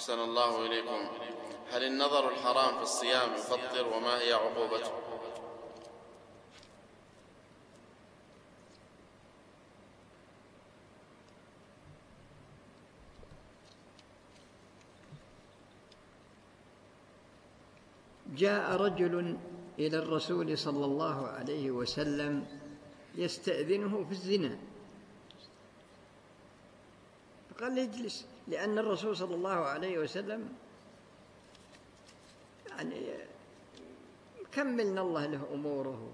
أحسن الله إليكم. هل النظر الحرام في الصيام يفطر وما هي عقوبته؟ جاء رجل إلى الرسول صلى الله عليه وسلم يستأذنه في الزنا. قال اجلس. لأن الرسول صلى الله عليه وسلم يعني كملنا الله له أموره.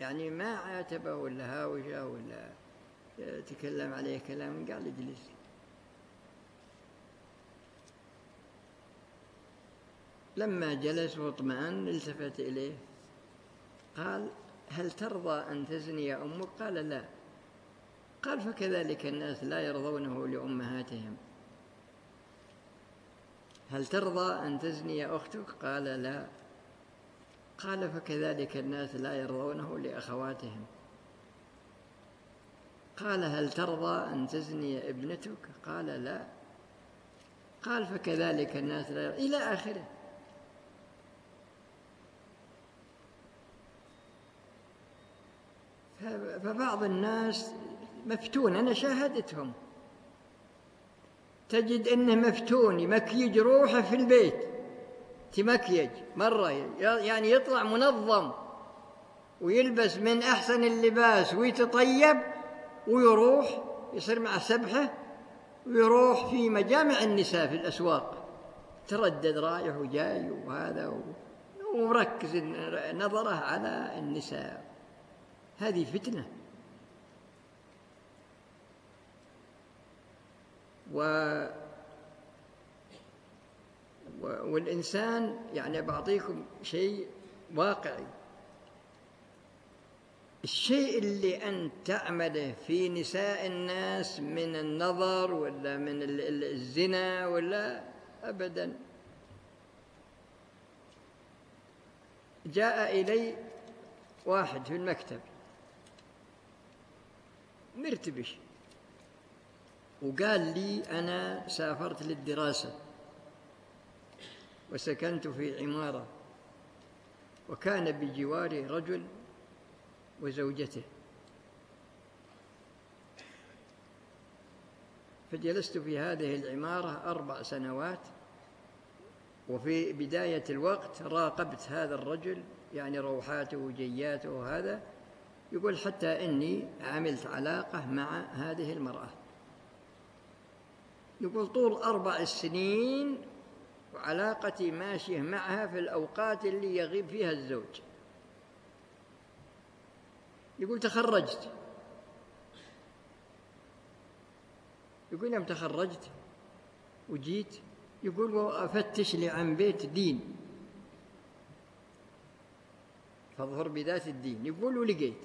يعني ما عاتبه ولا هاوجه ولا تكلم عليه كلام قال اجلس. لما جلس واطمأن التفت إليه. قال هل ترضى أن تزني أمك؟ قال لا. قال فكذلك الناس لا يرضونه لأمهاتهم. هل ترضى أن تزني أختك؟ قال لا. قال فكذلك الناس لا يرضونه لأخواتهم. قال هل ترضى أن تزني ابنتك؟ قال لا. قال فكذلك الناس لا يرضى. إلى آخره. فبعض الناس مفتون أنا شاهدتهم. تجد أنه مفتون يمكيج روحه في البيت. تمكيج مرة يعني يطلع منظم ويلبس من أحسن اللباس ويتطيب ويروح يصير مع سبحة ويروح في مجامع النساء في الأسواق. تردد رايح وجاي وهذا ومركز نظره على النساء. هذه فتنة. و والإنسان يعني بعطيكم شيء واقعي. الشيء اللي أنت تعمله في نساء الناس من النظر ولا من الزنا ولا أبدا. جاء إلي واحد في المكتب. مرتبش. وقال لي أنا سافرت للدراسة وسكنت في عمارة وكان بجواري رجل وزوجته. فجلست في هذه العمارة أربع سنوات وفي بداية الوقت راقبت هذا الرجل يعني روحاته وجياته وهذا يقول حتى إني عملت علاقة مع هذه المرأة. يقول طول أربع سنين وعلاقتي ماشية معها في الأوقات اللي يغيب فيها الزوج. يقول تخرجت. يقول يوم تخرجت وجيت يقول وأفتش لي عن بيت دين. فاظهر بذات الدين. يقول ولقيت.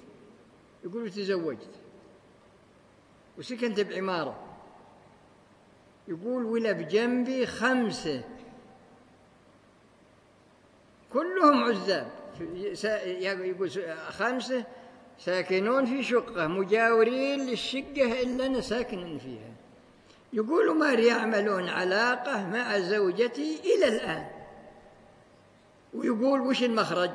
يقول تزوجت وسكنت بعمارة. يقول ولا بجنبي خمسة. كلهم عزاب. يقول خمسة ساكنون في شقة مجاورين للشقة إلا أنا ساكن فيها. يقول ما يعملون علاقة مع زوجتي إلى الآن. ويقول وش المخرج؟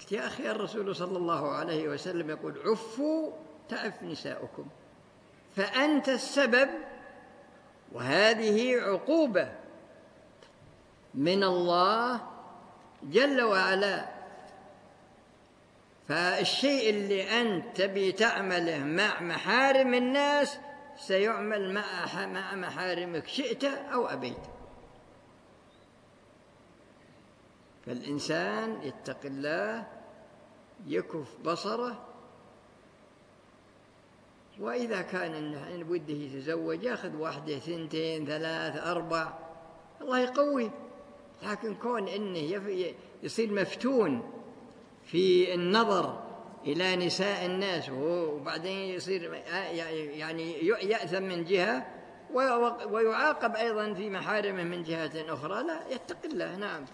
قلت يا أخي الرسول صلى الله عليه وسلم يقول عفوا تعف نساؤكم. فأنت السبب وهذه عقوبة من الله جل وعلا. فالشيء اللي أنت تبي تعمله مع محارم الناس سيعمل مع محارمك شئت أو أبيت. فالإنسان يتقي الله يكف بصره وإذا كان إن بده يتزوج يأخذ واحدة ثنتين ثلاث أربع. الله يقوي. لكن كون إنه يصير مفتون في النظر إلى نساء الناس وبعدين يصير يعني يأثم من جهة ويعاقب أيضا في محارمه من جهة أخرى. لا يتق الله. نعم.